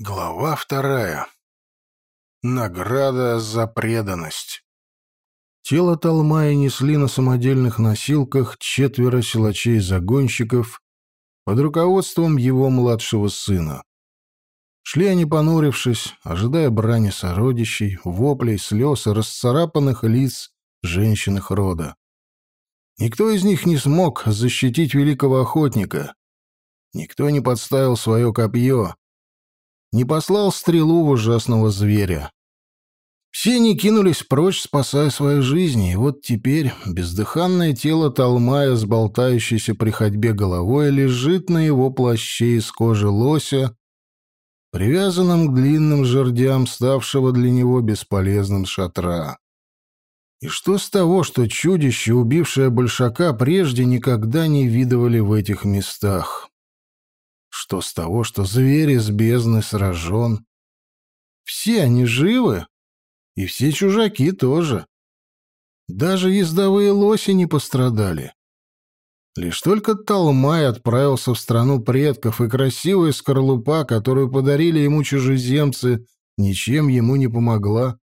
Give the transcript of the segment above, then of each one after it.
Глава вторая. Награда за преданность. Тело Талмая несли на самодельных носилках четверо силачей-загонщиков под руководством его младшего сына. Шли они понурившись, ожидая брани сородичей, воплей, слез и расцарапанных лиц женщин их рода. Никто из них не смог защитить великого охотника. Никто не подставил свое копье, не послал стрелу в ужасного зверя. Все они кинулись прочь, спасая свои жизни, и вот теперь бездыханное тело Талмая с болтающейся при ходьбе головой лежит на его плаще из кожи лося, привязанном к длинным жердям, ставшего для него бесполезным шатра. И что с того, что чудище, убившее большака, прежде никогда не видывали в этих местах? Что с того, что зверь из бездны сражен? Все они живы, и все чужаки тоже. Даже ездовые лоси не пострадали. Лишь только Талмай отправился в страну предков, и красивая скорлупа, которую подарили ему чужеземцы, ничем ему не помогла.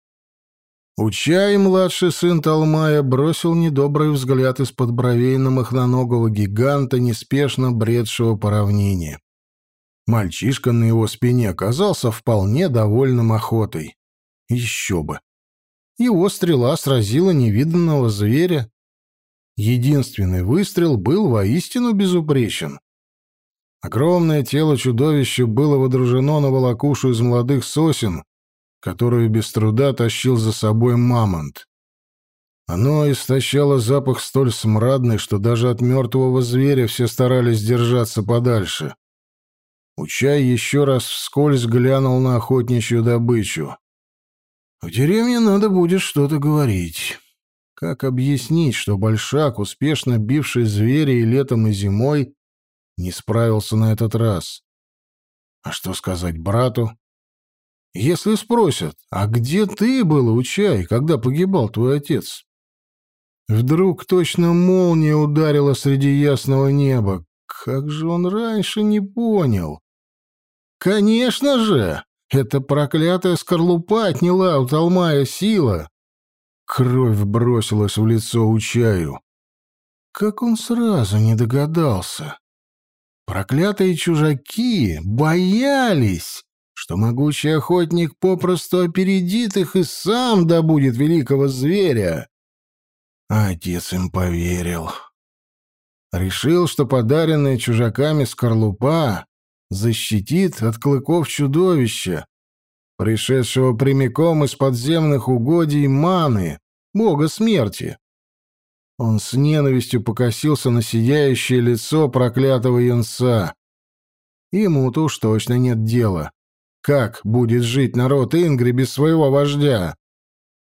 Учай, младший сын Талмая, бросил недобрый взгляд из-под бровей на махноногого гиганта, неспешно бредшего по равнине. Мальчишка на его спине оказался вполне довольным охотой. Еще бы. Его стрела сразила невиданного зверя. Единственный выстрел был воистину безупречен. Огромное тело чудовища было водружено на волокушу из молодых сосен, которую без труда тащил за собой мамонт. Оно истощало запах столь смрадный, что даже от мертвого зверя все старались держаться подальше. Учай еще раз вскользь глянул на охотничью добычу. В деревне надо будет что-то говорить. Как объяснить, что большак, успешно бивший зверя и летом, и зимой, не справился на этот раз? А что сказать брату? Если спросят, а где ты был, Учай, когда погибал твой отец? Вдруг точно молния ударила среди ясного неба. Как же он раньше не понял? Конечно же! Эта проклятая скорлупа отняла у Талмая сила. Кровь бросилась в лицо Учаю. Как он сразу не догадался? Проклятые чужаки боялись, что могучий охотник попросту опередит их и сам добудет великого зверя. А отец им поверил. Решил, что подаренная чужаками скорлупа защитит от клыков чудовища, пришедшего прямиком из подземных угодий маны, бога смерти. Он с ненавистью покосился на сияющее лицо проклятого янца. Ему-то уж точно нет дела. Как будет жить народ Ингри без своего вождя?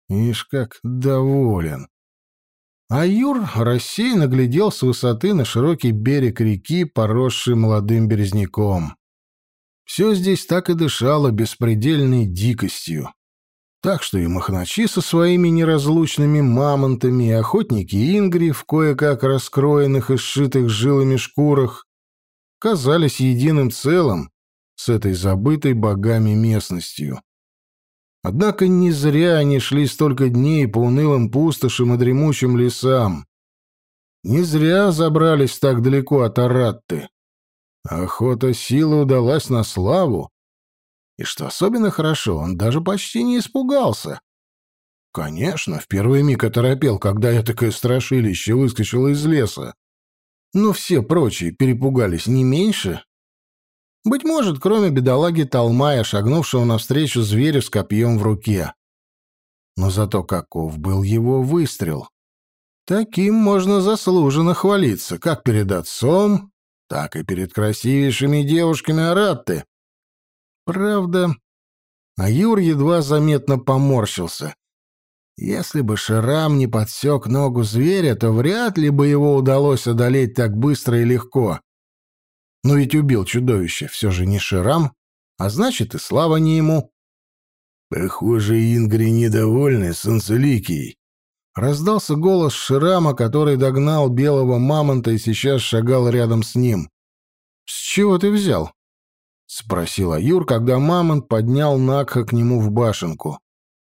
Ишь, как доволен. А Юр рассеянно глядел с высоты на широкий берег реки, поросший молодым березняком. Все здесь так и дышало беспредельной дикостью. Так что и махначи со своими неразлучными мамонтами, и охотники Ингри в кое-как раскроенных и сшитых жилами шкурах казались единым целым с этой забытой богами местностью. Однако не зря они шли столько дней по унылым пустошам и дремучим лесам. Не зря забрались так далеко от Аратты. Охота силы удалась на славу. И что особенно хорошо, он даже почти не испугался. Конечно, в первый миг оторопел, когда я такое страшилище выскочило из леса. Но все прочие перепугались не меньше. Быть может, кроме бедолаги Талмая, шагнувшего навстречу зверю с копьем в руке. Но зато каков был его выстрел. Таким можно заслуженно хвалиться, как перед отцом, так и перед красивейшими девушками Аратты. Правда, Аюр едва заметно поморщился. Если бы Ширам не подсек ногу зверя, то вряд ли бы его удалось одолеть так быстро и легко. Но ведь убил чудовище все же не Ширам, а значит и слава не ему. «Похоже, Ингри недовольны, Солнцеликий», Раздался голос Ширама, который догнал белого мамонта и сейчас шагал рядом с ним. «С чего ты взял?» спросил Аюр, когда Мамонт поднял Накха к нему в башенку.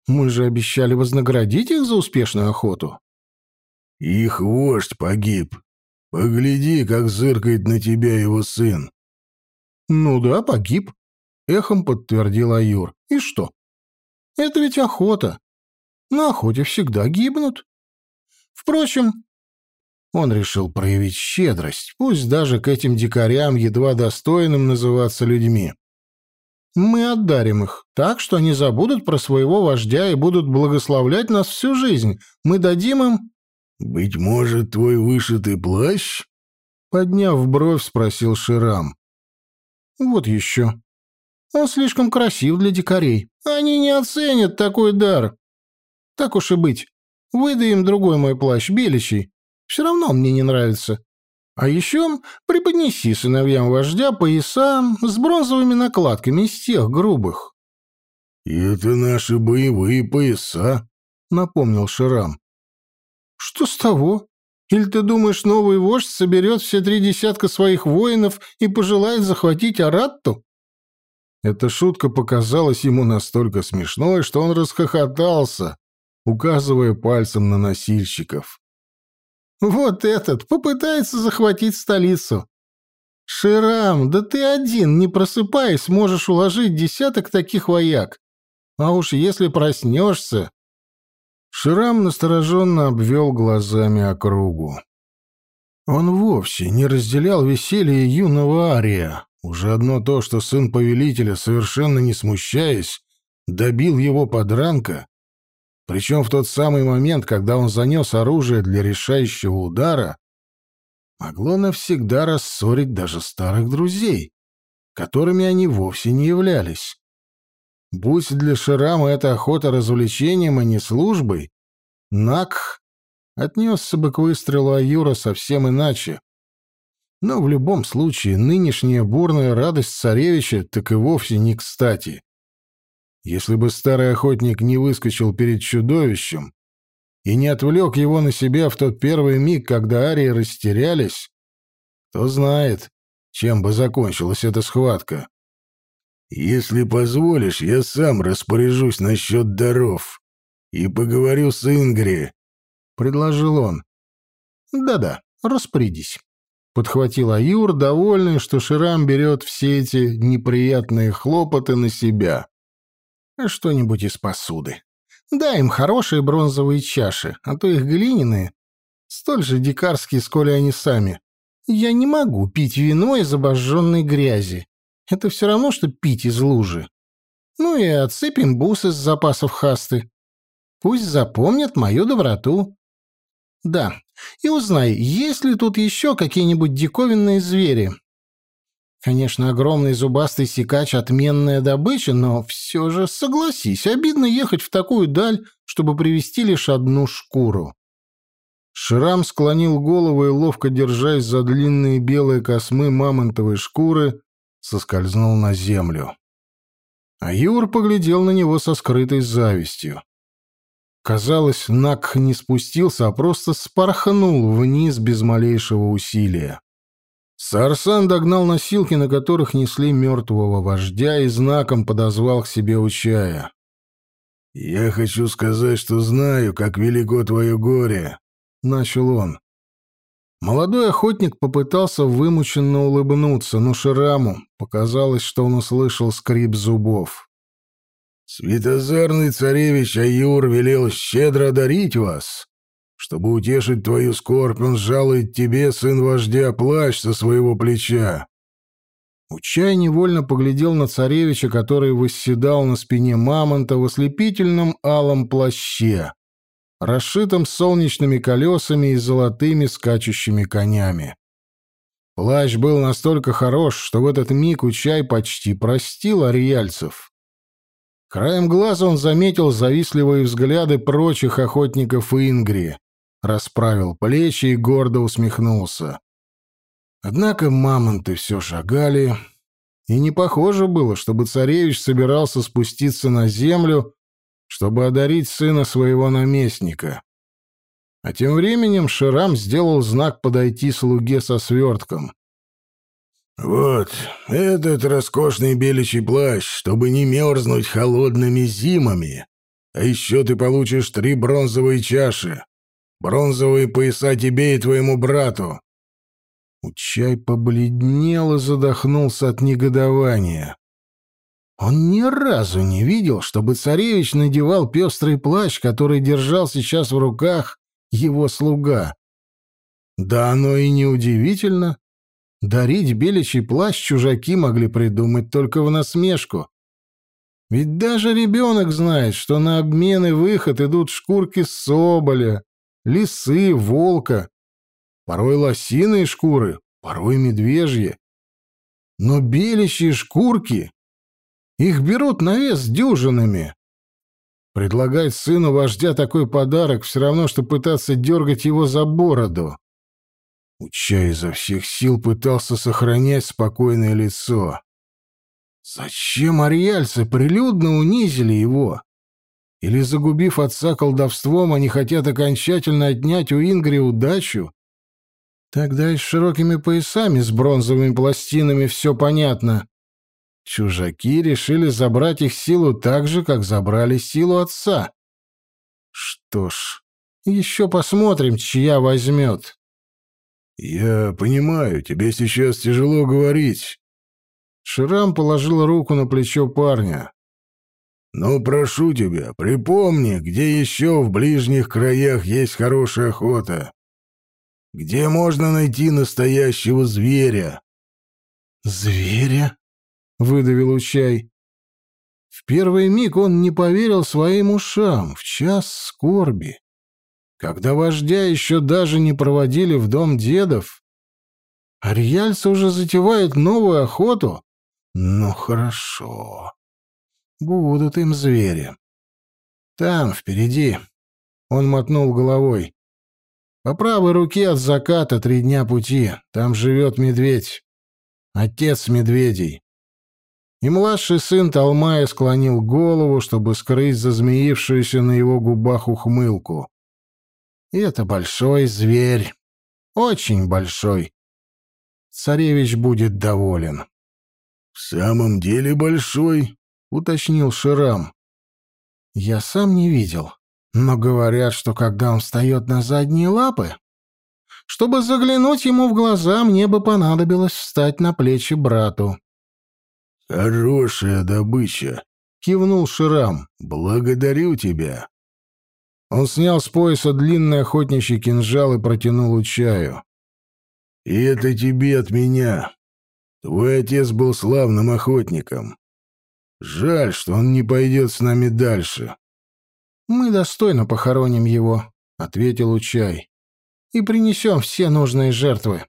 «Мы же обещали вознаградить их за успешную охоту». «Их вождь погиб. Погляди, как зыркает на тебя его сын». «Ну да, погиб», — эхом подтвердил Аюр. «И что? Это ведь охота. На охоте всегда гибнут. Впрочем, он решил проявить щедрость, пусть даже к этим дикарям, едва достойным называться людьми. Мы отдарим их так, что они забудут про своего вождя и будут благословлять нас всю жизнь. Мы дадим им... «Быть может, твой вышитый плащ?» Подняв бровь, спросил Ширам. «Вот еще. Он слишком красив для дикарей. Они не оценят такой дар. Так уж и быть. Выдай им другой мой плащ, беличий. Все равно мне не нравится. А еще преподнеси сыновьям вождя пояса с бронзовыми накладками из тех грубых. — это наши боевые пояса, — напомнил Ширам. — Что с того? Или ты думаешь, новый вождь соберет все три десятка своих воинов и пожелает захватить Аратту? Эта шутка показалась ему настолько смешной, что он расхохотался, указывая пальцем на носильщиков. Вот этот попытается захватить столицу. Ширам, да ты один, не просыпаясь, можешь уложить десяток таких вояк. А уж если проснешься... Ширам настороженно обвел глазами округу. Он вовсе не разделял веселье юного Ария. Уже одно то, что сын повелителя, совершенно не смущаясь, добил его подранка, причем в тот самый момент, когда он занес оружие для решающего удара, могло навсегда рассорить даже старых друзей, которыми они вовсе не являлись. Будь для Ширама эта охота развлечением, а не службой, Накх отнесся бы к выстрелу Аюра совсем иначе. Но в любом случае нынешняя бурная радость царевича так и вовсе не кстати. Если бы старый охотник не выскочил перед чудовищем и не отвлек его на себя в тот первый миг, когда арии растерялись, кто знает, чем бы закончилась эта схватка. «Если позволишь, я сам распоряжусь насчет даров и поговорю с Ингри», — предложил он. «Да-да, распорядись», — подхватил Аюр, довольный, что Ширам берет все эти неприятные хлопоты на себя что-нибудь из посуды. Дай им хорошие бронзовые чаши, а то их глиняные столь же дикарские, сколь и они сами. Я не могу пить вино из обожженной грязи. Это все равно, что пить из лужи. Ну и отсыпем бусы с запасов хасты. Пусть запомнят мою доброту. Да, и узнай, есть ли тут еще какие-нибудь диковинные звери, Конечно, огромный зубастый сикач — отменная добыча, но все же, согласись, обидно ехать в такую даль, чтобы привезти лишь одну шкуру. Шрам склонил голову и, ловко держась за длинные белые космы мамонтовой шкуры, соскользнул на землю. А Юр поглядел на него со скрытой завистью. Казалось, Накх не спустился, а просто спорхнул вниз без малейшего усилия. Сарсан догнал носилки, на которых несли мертвого вождя, и знаком подозвал к себе Учая. «Я хочу сказать, что знаю, как велико твое горе», — начал он. Молодой охотник попытался вымученно улыбнуться, но Шираму показалось, что он услышал скрип зубов. «Светозарный царевич Аюр велел щедро одарить вас, чтобы утешить твою скорбь, он жалует тебе, сын вождя, плащ со своего плеча». Учай невольно поглядел на царевича, который восседал на спине мамонта в ослепительном алом плаще, расшитом солнечными колесами и золотыми скачущими конями. Плащ был настолько хорош, что в этот миг Учай почти простил ариальцев. Краем глаза он заметил завистливые взгляды прочих охотников Ингри, расправил плечи и гордо усмехнулся. Однако мамонты все шагали, и не похоже было, чтобы царевич собирался спуститься на землю, чтобы одарить сына своего наместника. А тем временем Ширам сделал знак подойти слуге со свертком. «Вот, этот роскошный беличий плащ, чтобы не мерзнуть холодными зимами. А еще ты получишь три бронзовые чаши. Бронзовые пояса тебе и твоему брату». Учай побледнел и задохнулся от негодования. Он ни разу не видел, чтобы царевич надевал пестрый плащ, который держал сейчас в руках его слуга. Да оно и не удивительно. Дарить беличий плащ чужаки могли придумать только в насмешку. Ведь даже ребенок знает, что на обмен и выход идут шкурки соболя, лисы, волка, порой лосиные шкуры, порой медвежьи. Но беличьи шкурки, их берут на вес дюжинами. Предлагать сыну вождя такой подарок все равно, что пытаться дергать его за бороду. Уча изо всех сил пытался сохранять спокойное лицо. Зачем ариальцы прилюдно унизили его? Или, загубив отца колдовством, они хотят окончательно отнять у Ингри удачу? Тогда и с широкими поясами с бронзовыми пластинами все понятно. Чужаки решили забрать их силу так же, как забрали силу отца. Что ж, еще посмотрим, чья возьмет. «Я понимаю, тебе сейчас тяжело говорить». Ширам положил руку на плечо парня. «Но прошу тебя, припомни, где еще в ближних краях есть хорошая охота. Где можно найти настоящего зверя?» «Зверя?» — выдавил Учай. В первый миг он не поверил своим ушам в час скорби. Когда вождя еще даже не проводили в дом дедов, Ариальцы уже затевают новую охоту? Ну, хорошо. Будут им звери. Там, впереди. Он мотнул головой. По правой руке от заката три дня пути. Там живет медведь. Отец медведей. И младший сын Талмая склонил голову, чтобы скрыть зазмеившуюся на его губах ухмылку. И это большой зверь. Очень большой. Царевич будет доволен. — В самом деле большой? — уточнил Ширам. — Я сам не видел, но говорят, что когда он встает на задние лапы, чтобы заглянуть ему в глаза, мне бы понадобилось встать на плечи брату. — Хорошая добыча, — кивнул Ширам. — Благодарю тебя. Он снял с пояса длинный охотничий кинжал и протянул чаю. «И это тебе от меня. Твой отец был славным охотником. Жаль, что он не пойдет с нами дальше». «Мы достойно похороним его», — ответил Учай, — «и принесем все нужные жертвы».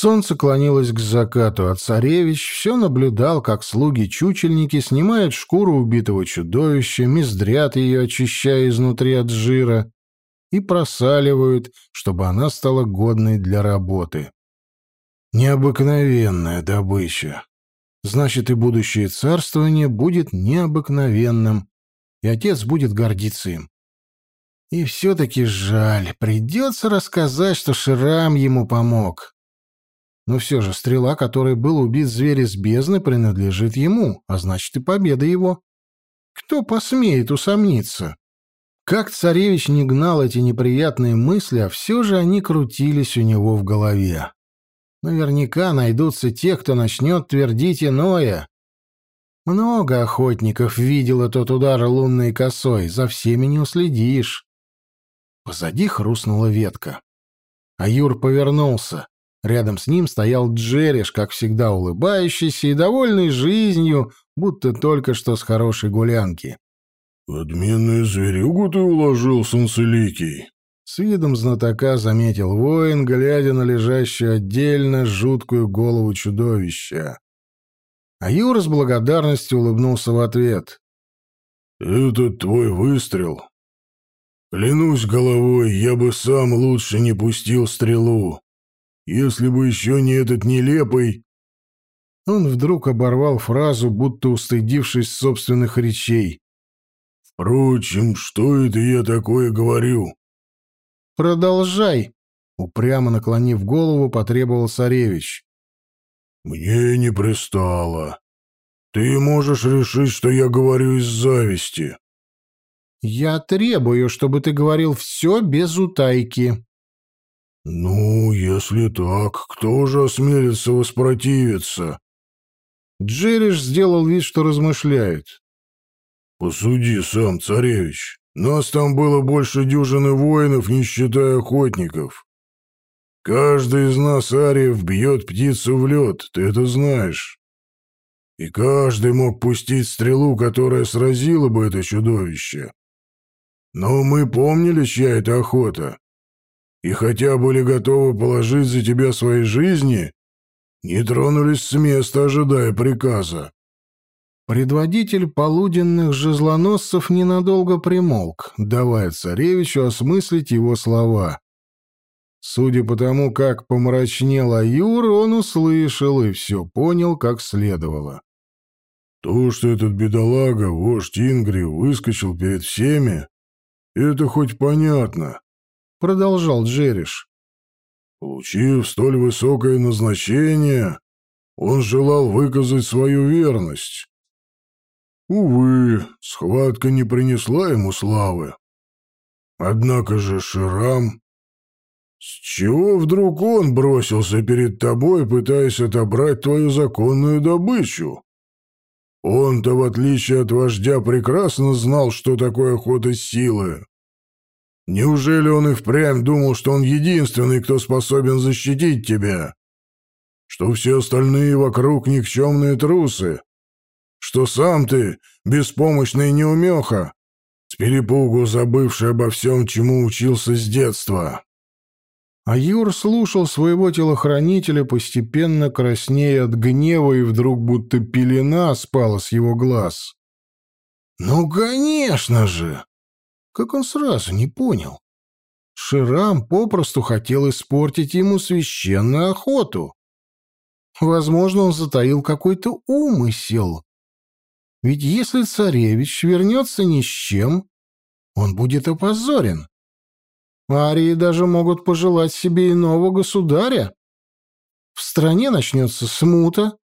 Солнце клонилось к закату, а царевич все наблюдал, как слуги-чучельники снимают шкуру убитого чудовища, мездрят ее, очищая изнутри от жира, и просаливают, чтобы она стала годной для работы. Необыкновенная добыча. Значит, и будущее царствование будет необыкновенным, и отец будет гордиться им. И все-таки жаль, придется рассказать, что Ширам ему помог. Но все же стрела, которой был убит зверь из бездны, принадлежит ему, а значит и победа его. Кто посмеет усомниться? Как царевич не гнал эти неприятные мысли, а все же они крутились у него в голове. Наверняка найдутся те, кто начнет твердить иное. Много охотников видело тот удар лунной косой, за всеми не уследишь. Позади хрустнула ветка. А Юр повернулся. Рядом с ним стоял Джериш, как всегда улыбающийся и довольный жизнью, будто только что с хорошей гулянки. «Отменную зверюгу ты уложил, Санцеликий!» С видом знатока заметил воин, глядя на лежащую отдельно жуткую голову чудовища. А Юра с благодарностью улыбнулся в ответ. «Это твой выстрел. Клянусь головой, я бы сам лучше не пустил стрелу. Если бы еще не этот нелепый...» Он вдруг оборвал фразу, будто устыдившись собственных речей. «Впрочем, что это я такое говорю?» «Продолжай», — Упрямо наклонив голову, потребовал царевич. «Мне не пристало. Ты можешь решить, что я говорю из зависти». «Я требую, чтобы ты говорил все без утайки». «Ну, если так, кто же осмелится воспротивиться?» Джериш сделал вид, что размышляет. «Посуди сам, царевич. Нас там было больше дюжины воинов, не считая охотников. Каждый из нас, ариев, бьет птицу в лед, ты это знаешь. И каждый мог пустить стрелу, которая сразила бы это чудовище. Но мы помнили, чья это охота. И хотя были готовы положить за тебя свои жизни, не тронулись с места, ожидая приказа. Предводитель полуденных жезлоносцев ненадолго примолк, давая царевичу осмыслить его слова. Судя по тому, как помрачнел Аюр, он услышал и все понял, как следовало. То, что этот бедолага, вождь Ингри, выскочил перед всеми, это хоть понятно, — продолжал Джериш. Получив столь высокое назначение, он желал выказать свою верность. Увы, схватка не принесла ему славы. Однако же Ширам «С чего вдруг он бросился перед тобой, пытаясь отобрать твою законную добычу? Он-то, в отличие от вождя, прекрасно знал, что такое охота силы. Неужели он и впрямь думал, что он единственный, кто способен защитить тебя? Что все остальные вокруг никчемные трусы? Что сам ты беспомощный неумеха, с перепугу забывший обо всем, чему учился с детства?» А Юр слушал своего телохранителя, постепенно краснея от гнева, и вдруг будто пелена спала с его глаз. «Ну, конечно же!» Как он сразу не понял. Ширам попросту хотел испортить ему священную охоту. Возможно, он затаил какой-то умысел. Ведь если царевич вернется ни с чем, он будет опозорен. Арии даже могут пожелать себе иного государя. В стране начнется смута,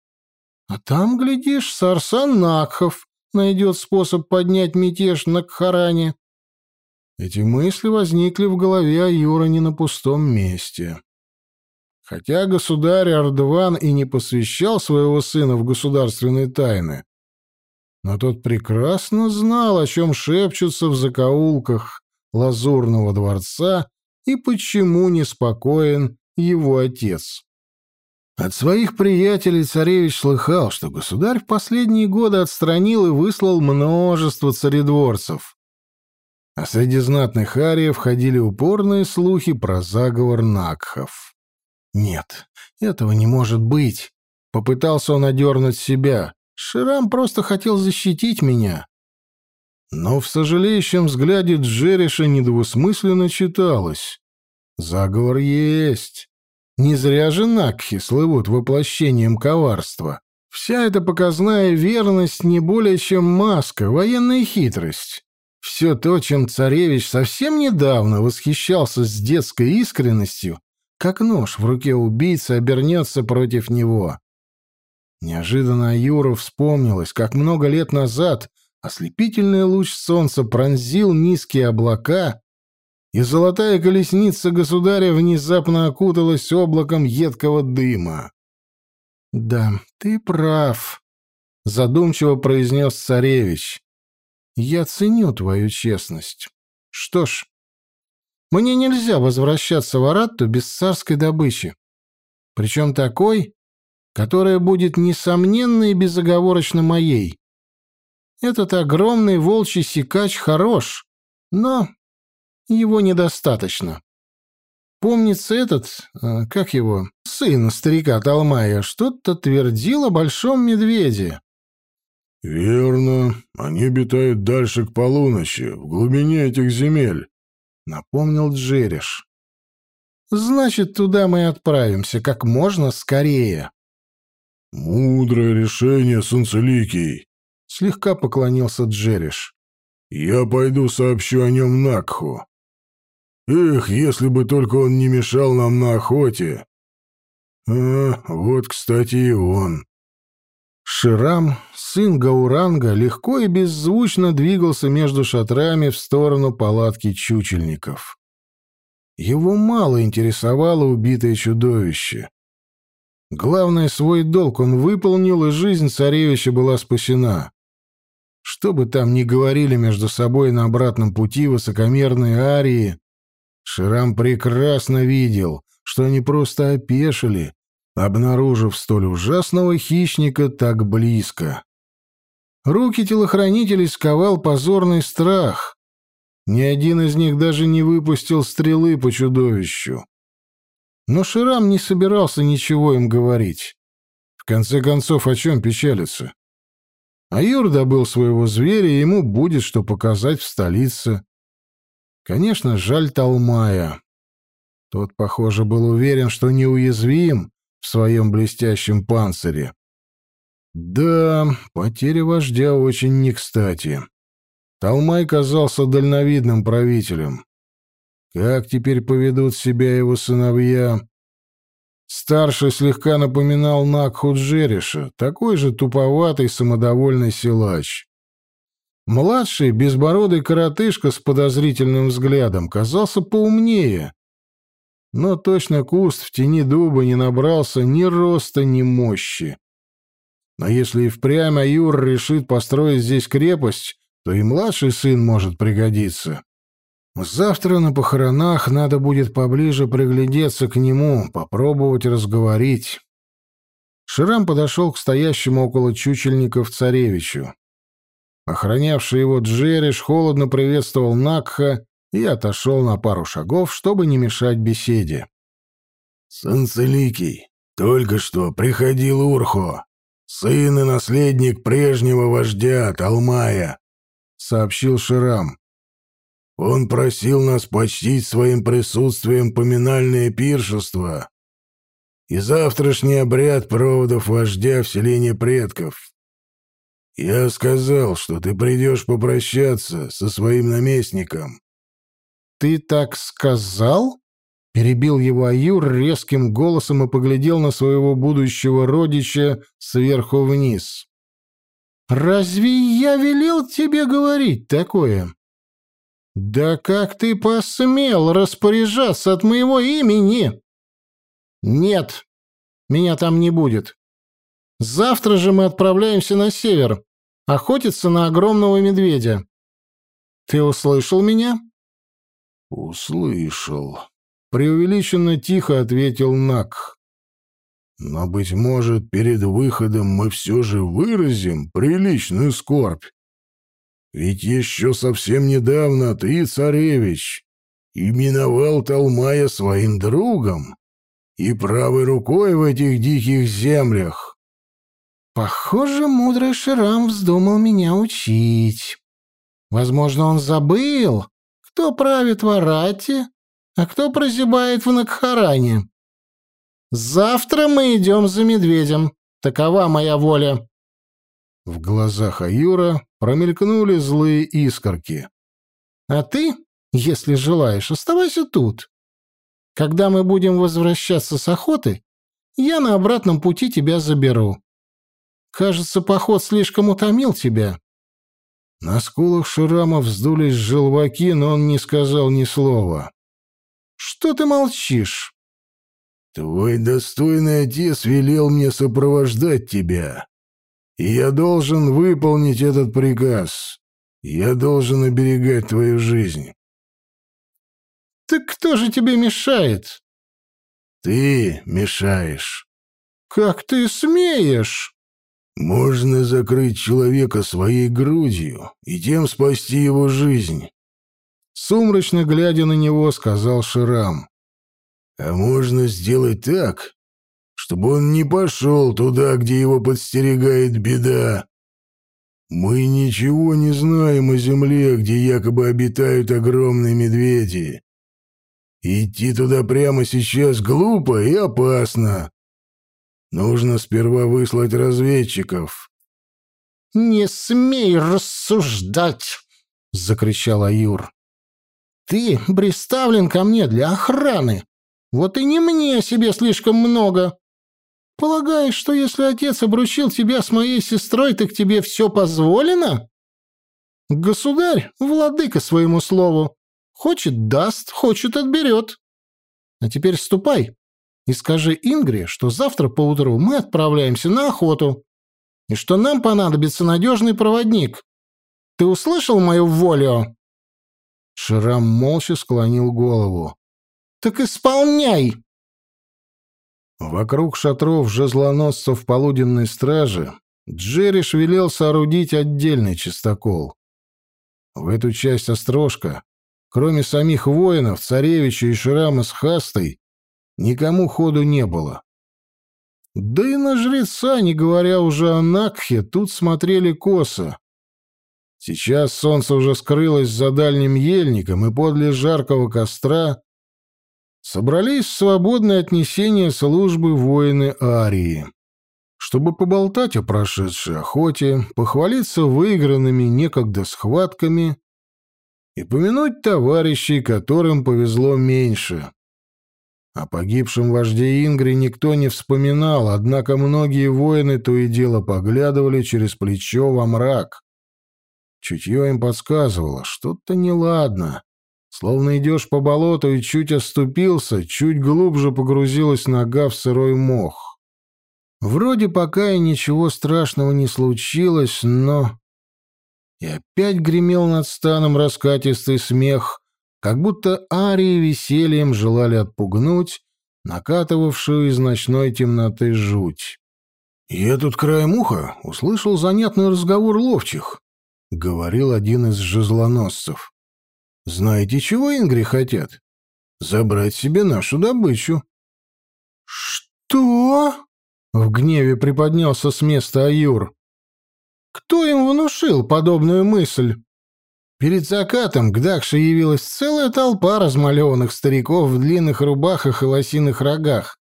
а там, глядишь, Сарсан Накхов найдет способ поднять мятеж на Кхаране. Эти мысли возникли в голове Аюра не на пустом месте. Хотя государь Ардван и не посвящал своего сына в государственные тайны, но тот прекрасно знал, о чем шепчутся в закоулках Лазурного дворца и почему неспокоен его отец. От своих приятелей царевич слыхал, что государь в последние годы отстранил и выслал множество царедворцев. А среди знатных ариев ходили упорные слухи про заговор Накхов. Нет, этого не может быть. Попытался он одернуть себя. Ширам просто хотел защитить меня. Но в сожалеющем взгляде Джериша недвусмысленно читалось. Заговор есть. Не зря же Накхи слывут воплощением коварства. Вся эта показная верность не более чем маска, военная хитрость. Все то, чем царевич совсем недавно восхищался с детской искренностью, как нож в руке убийцы обернется против него. Неожиданно Юра вспомнилось, как много лет назад Ослепительный луч солнца пронзил низкие облака, и золотая колесница государя внезапно окуталась облаком едкого дыма. «Да, ты прав», — задумчиво произнес царевич. «Я ценю твою честность. Что ж, мне нельзя возвращаться в Аратту без царской добычи. Причем такой, которая будет несомненно и безоговорочно моей. Этот огромный волчий сикач хорош, но его недостаточно. Помнится этот, э, как его, сын старика Талмая, что-то твердил о большом медведе. «Верно. Они обитают дальше к полуночи, в глубине этих земель», — напомнил Джериш. «Значит, туда мы отправимся как можно скорее». «Мудрое решение, Солнцеликий», Слегка поклонился Джериш. «Я пойду сообщу о нем Накху. Эх, если бы только он не мешал нам на охоте. А, вот, кстати, и он. Ширам, сын Гауранга, легко и беззвучно двигался между шатрами в сторону палатки чучельников. Его мало интересовало убитое чудовище. Главное, свой долг он выполнил, и жизнь царевича была спасена. Что бы там ни говорили между собой на обратном пути высокомерные арии, Ширам прекрасно видел, что они просто опешили, обнаружив столь ужасного хищника так близко. Руки телохранителей сковал позорный страх. Ни один из них даже не выпустил стрелы по чудовищу. Но Ширам не собирался ничего им говорить. В конце концов, о чем печалиться? А Юр добыл своего зверя, и ему будет что показать в столице. Конечно, жаль Талмая. Тот, похоже, был уверен, что неуязвим в своем блестящем панцире. Да, потеря вождя очень не кстати. Талмай казался дальновидным правителем. Как теперь поведут себя его сыновья? Старший слегка напоминал Накху Джериша, такой же туповатый самодовольный силач. Младший, безбородый коротышка с подозрительным взглядом, казался поумнее. Но точно куст в тени дуба не набрался ни роста, ни мощи. Но если и впрямь Аюр решит построить здесь крепость, то и младший сын может пригодиться. Завтра на похоронах надо будет поближе приглядеться к нему, попробовать разговорить. Ширам подошел к стоящему около чучельников царевичу. Охранявший его Джериш холодно приветствовал Накха и отошел на пару шагов, чтобы не мешать беседе. «Санцеликий, только что приходил Урхо, сын и наследник прежнего вождя Талмая», — сообщил Ширам. Он просил нас почтить своим присутствием поминальное пиршество и завтрашний обряд проводов вождя в селение предков. Я сказал, что ты придешь попрощаться со своим наместником. «Ты так сказал?» — перебил его Аюр резким голосом и поглядел на своего будущего родича сверху вниз. «Разве я велел тебе говорить такое?» «Да как ты посмел распоряжаться от моего имени?» «Нет, меня там не будет. Завтра же мы отправляемся на север, охотиться на огромного медведя. Ты услышал меня?» «Услышал», — преувеличенно тихо ответил Нак. «Но, быть может, перед выходом мы все же выразим приличную скорбь. Ведь еще совсем недавно ты, царевич, именовал Талмая своим другом и правой рукой в этих диких землях. Похоже, мудрый Ширам вздумал меня учить. Возможно, он забыл, кто правит в Арате, а кто прозябает в Накхаране. Завтра мы идем за медведем. Такова моя воля. В глазах Аюра промелькнули злые искорки. «А ты, если желаешь, оставайся тут. Когда мы будем возвращаться с охоты, я на обратном пути тебя заберу. Кажется, поход слишком утомил тебя». На скулах Ширама вздулись желваки, но он не сказал ни слова. «Что ты молчишь?» «Твой достойный отец велел мне сопровождать тебя. И я должен выполнить этот приказ. Я должен оберегать твою жизнь. Так кто же тебе мешает? Ты мешаешь. Как ты смеешь? Можно закрыть человека своей грудью и тем спасти его жизнь. Сумрачно глядя на него, сказал Ширам. А можно сделать так, чтобы он не пошел туда, где его подстерегает беда. Мы ничего не знаем о земле, где якобы обитают огромные медведи. Идти туда прямо сейчас глупо и опасно. Нужно сперва выслать разведчиков. «Не смей рассуждать!» — закричал Аюр. Ты приставлен ко мне для охраны. Вот и не мне себе слишком много. Полагаешь, что если отец обручил тебя с моей сестрой, так тебе все позволено? Государь, владыка своему слову. Хочет — даст, хочет — отберет. А теперь ступай и скажи Ингре, что завтра поутру мы отправляемся на охоту, и что нам понадобится надежный проводник. Ты услышал мою волю?» Шрам молча склонил голову. «Так исполняй!» Вокруг шатров жезлоносцев полуденной стражи Джериш велел соорудить отдельный чистокол. В эту часть острожка, кроме самих воинов, царевича и Шрама с Хастой, никому ходу не было. Да и на жреца, не говоря уже о Накхе, тут смотрели косо. Сейчас солнце уже скрылось за дальним ельником, и подле жаркого костра собрались в свободное отнесение службы воины Арии, чтобы поболтать о прошедшей охоте, похвалиться выигранными некогда схватками и помянуть товарищей, которым повезло меньше. О погибшем вожде Ингри никто не вспоминал, однако многие воины то и дело поглядывали через плечо во мрак. Чутье им подсказывало, что-то неладно. Словно идешь по болоту и чуть оступился, чуть глубже погрузилась нога в сырой мох. Вроде пока и ничего страшного не случилось, но... И опять гремел над станом раскатистый смех — как будто арии весельем желали отпугнуть накатывавшую из ночной темноты жуть. «Я тут краем уха услышал занятный разговор ловчих», — говорил один из жезлоносцев. «Знаете, чего ингри хотят? Забрать себе нашу добычу». «Что?» — в гневе приподнялся с места Аюр. «Кто им внушил подобную мысль?» Перед закатом к Дакше явилась целая толпа размалеванных стариков в длинных рубахах и лосиных рогах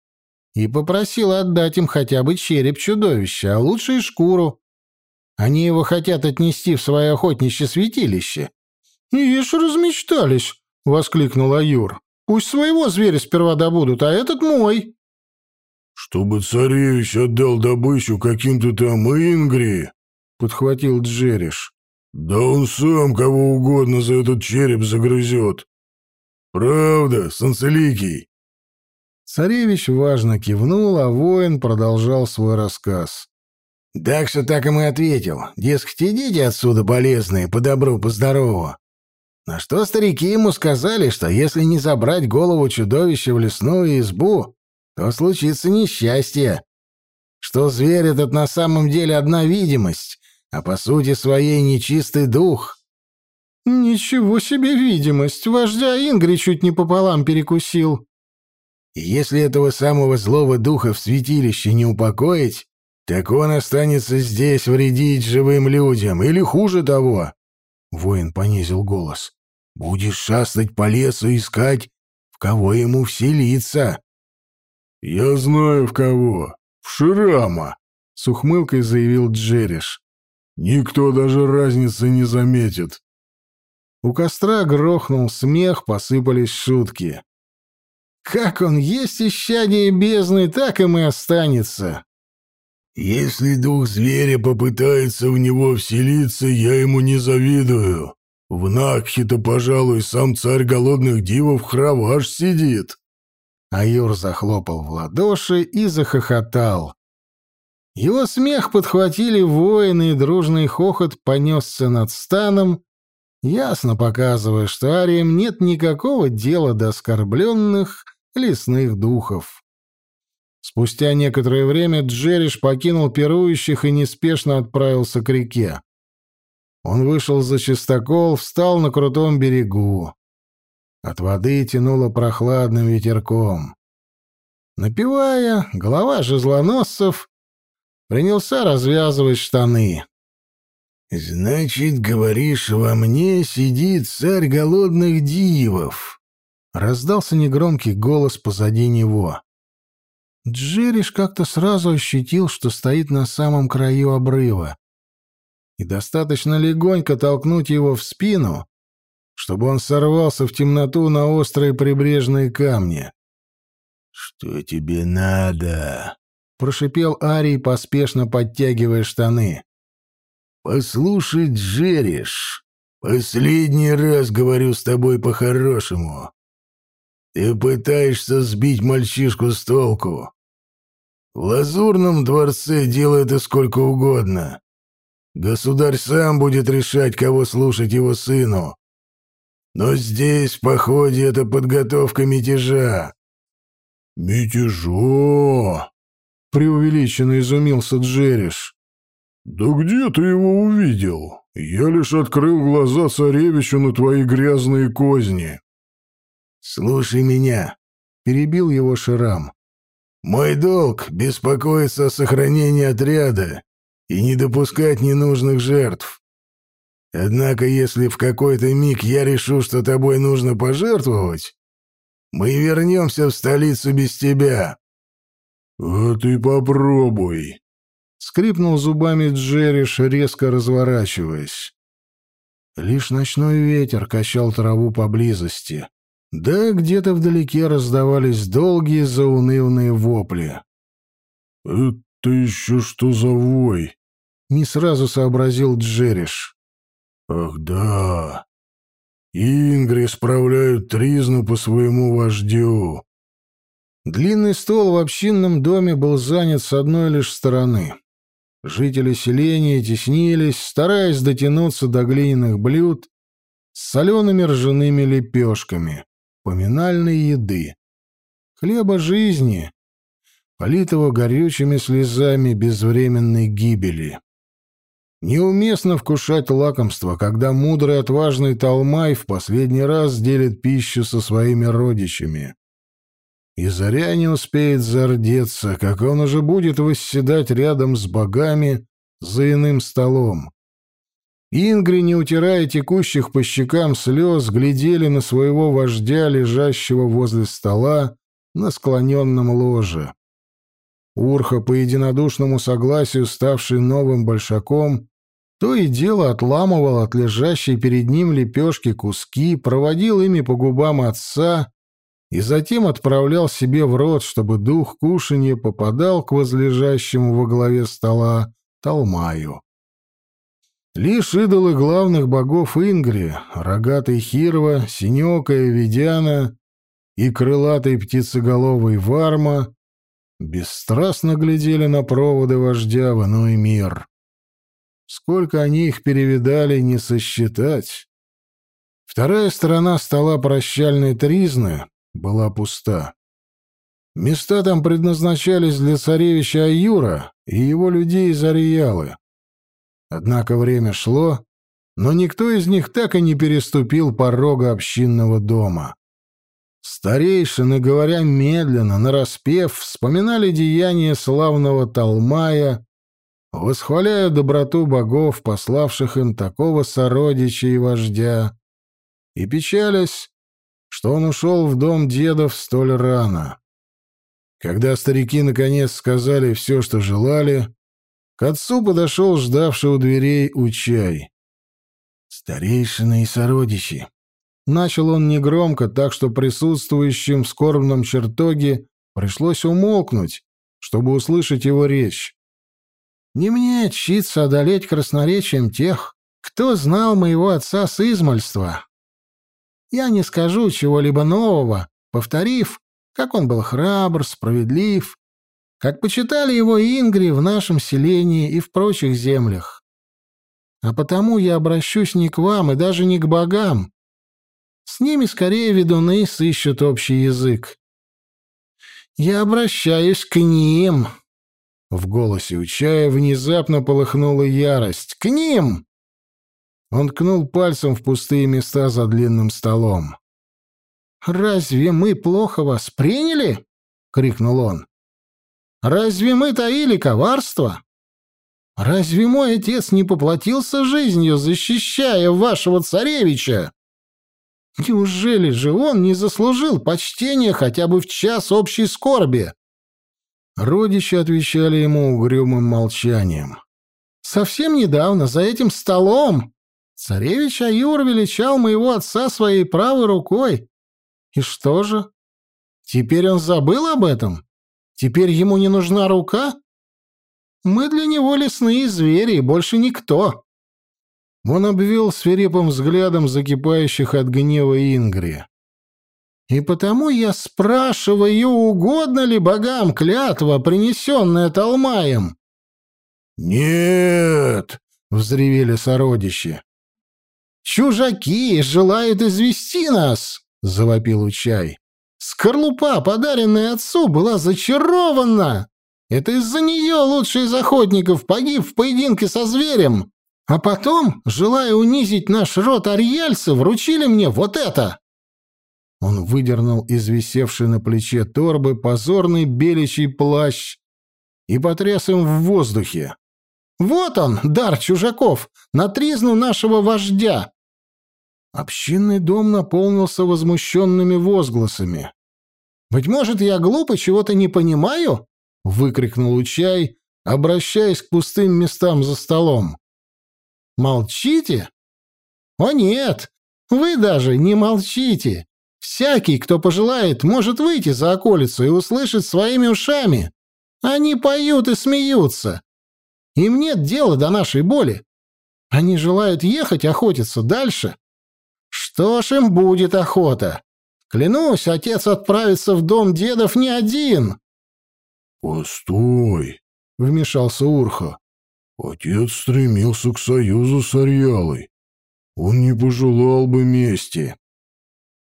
и попросила отдать им хотя бы череп чудовища, а лучше и шкуру. Они его хотят отнести в свое охотничье святилище. «Ишь, размечтались!» — воскликнул Аюр. «Пусть своего зверя сперва добудут, а этот мой!» «Чтобы царевич отдал добычу каким-то там Ингри!» — подхватил Джериш. Да он сам кого угодно за этот череп загрызет. Правда, Санцеликий?» Царевич важно кивнул, а воин продолжал свой рассказ. «Дакша так ему и ответил. Дескать, идите отсюда, болезные, по добру, по здорову. На что старики ему сказали, что если не забрать голову чудовища в лесную избу, то случится несчастье. Что зверь этот на самом деле одна видимость, а по сути своей нечистый дух. Ничего себе видимость! Вождя Ингри чуть не пополам перекусил. И если этого самого злого духа в святилище не упокоить, так он останется здесь вредить живым людям, или хуже того. Воин понизил голос. Будешь шастать по лесу искать, в кого ему вселиться. Я знаю в кого. В Ширама, с ухмылкой заявил Джериш. Никто даже разницы не заметит. У костра грохнул смех, посыпались шутки. Как он есть исчадие бездны, так им и останется. Если дух зверя попытается в него вселиться, я ему не завидую. В Накхе-то, пожалуй, сам царь голодных дивов Храваш сидит. Аюр захлопал в ладоши и захохотал. Его смех подхватили воины, и дружный хохот понесся над станом, ясно показывая, что ариям нет никакого дела до оскорбленных лесных духов. Спустя некоторое время Джериш покинул пирующих и неспешно отправился к реке. Он вышел за чистокол, встал на крутом берегу. От воды тянуло прохладным ветерком. Напевая, голова жезлоносцев принялся развязывать штаны. «Значит, говоришь, во мне сидит царь голодных дивов?» Раздался негромкий голос позади него. Джериш как-то сразу ощутил, что стоит на самом краю обрыва. И достаточно легонько толкнуть его в спину, чтобы он сорвался в темноту на острые прибрежные камни. «Что тебе надо?» — прошипел Арий, поспешно подтягивая штаны. «Послушай, Джериш, последний раз говорю с тобой по-хорошему. Ты пытаешься сбить мальчишку с толку. В лазурном дворце делай это сколько угодно. Государь сам будет решать, кого слушать его сыну. Но здесь, в походе, это подготовка мятежа. «Мятежа!» — преувеличенно изумился Джериш. «Да где ты его увидел? Я лишь открыл глаза царевичу на твои грязные козни». «Слушай меня», — перебил его Ширам. «Мой долг — беспокоиться о сохранении отряда и не допускать ненужных жертв. Однако, если в какой-то миг я решу, что тобой нужно пожертвовать, мы вернемся в столицу без тебя». «А ты попробуй», — скрипнул зубами Джериш, резко разворачиваясь. Лишь ночной ветер качал траву поблизости. Да где-то вдалеке раздавались долгие заунывные вопли. «Это еще что за вой?» — не сразу сообразил Джериш. «Ах да, Ингри справляют тризну по своему вождю». Длинный стол в общинном доме был занят с одной лишь стороны. Жители селения теснились, стараясь дотянуться до глиняных блюд с солеными ржаными лепешками поминальной еды, хлеба жизни, политого горючими слезами безвременной гибели. Неуместно вкушать лакомство, когда мудрый отважный Талмай в последний раз делит пищу со своими родичами. И заря не успеет зардеться, как он уже будет восседать рядом с богами за иным столом. Ингри, не утирая текущих по щекам слез, глядели на своего вождя, лежащего возле стола на склоненном ложе. Урха, по единодушному согласию ставший новым большаком, то и дело отламывал от лежащей перед ним лепешки куски, проводил ими по губам отца и затем отправлял себе в рот, чтобы дух кушанья попадал к возлежащему во главе стола Талмаю. Лишь идолы главных богов Ингри, рогатый Хирва, синекая Ведяна и крылатый птицеголовый Варма, бесстрастно глядели на проводы вождя в иной мир. Сколько они их перевидали, не сосчитать. Вторая сторона стола прощальной тризны была пуста. Места там предназначались для царевича Аюра и его людей из Ариялы. Однако время шло, но никто из них так и не переступил порога общинного дома. Старейшины, говоря медленно, нараспев, вспоминали деяния славного Талмая, восхваляя доброту богов, пославших им такого сородича и вождя, и печалясь, что он ушел в дом дедов столь рано. Когда старики наконец сказали все, что желали, к отцу подошел ждавший у дверей Учай. «Старейшины и сородичи!» Начал он негромко, так что присутствующим в скорбном чертоге пришлось умолкнуть, чтобы услышать его речь. «Не мне читься одолеть красноречием тех, кто знал моего отца с измальства. Я не скажу чего-либо нового, повторив, как он был храбр, справедлив как почитали его ингри в нашем селении и в прочих землях. А потому я обращусь не к вам и даже не к богам. С ними скорее ведуны сыщут общий язык. Я обращаюсь к ним. В голосе Учая внезапно полыхнула ярость. К ним! Он ткнул пальцем в пустые места за длинным столом. «Разве мы плохо вас приняли?» — крикнул он. Разве мы таили коварство? Разве мой отец не поплатился жизнью, защищая вашего царевича? Неужели же он не заслужил почтения хотя бы в час общей скорби?» Родичи отвечали ему угрюмым молчанием. «Совсем недавно за этим столом Царевич Аюр величал моего отца своей правой рукой. И что же? Теперь он забыл об этом? Теперь ему не нужна рука? Мы для него лесные звери, и больше никто. Он обвел свирепым взглядом закипающих от гнева Ингри. И потому я спрашиваю, угодно ли богам клятва, принесенная Талмаем? «Нет!» — взревели сородичи. «Чужаки желают извести нас!» — завопил Учай. «Скорлупа, подаренная отцу, была зачарована! Это из-за нее лучший из охотников погиб в поединке со зверем, а потом, желая унизить наш род арьяльцев, вручили мне вот это!» Он выдернул из висевшей на плече торбы позорный беличий плащ и потряс им в воздухе. «Вот он, дар чужаков, на тризну нашего вождя!» Общинный дом наполнился возмущенными возгласами. «Быть может, я глуп и чего-то не понимаю?» — выкрикнул Учай, обращаясь к пустым местам за столом. «Молчите? О нет, вы даже не молчите. Всякий, кто пожелает, может выйти за околицу и услышать своими ушами. Они поют и смеются. Им нет дела до нашей боли. Они желают ехать охотиться дальше. Что ж им будет охота? Клянусь, отец отправится в дом дедов не один. «Постой!» — вмешался Урха. «Отец стремился к союзу с Арьялой. Он не пожелал бы мести».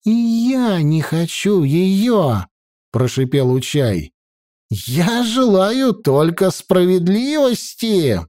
«И я не хочу ее!» — прошипел Учай. «Я желаю только справедливости!»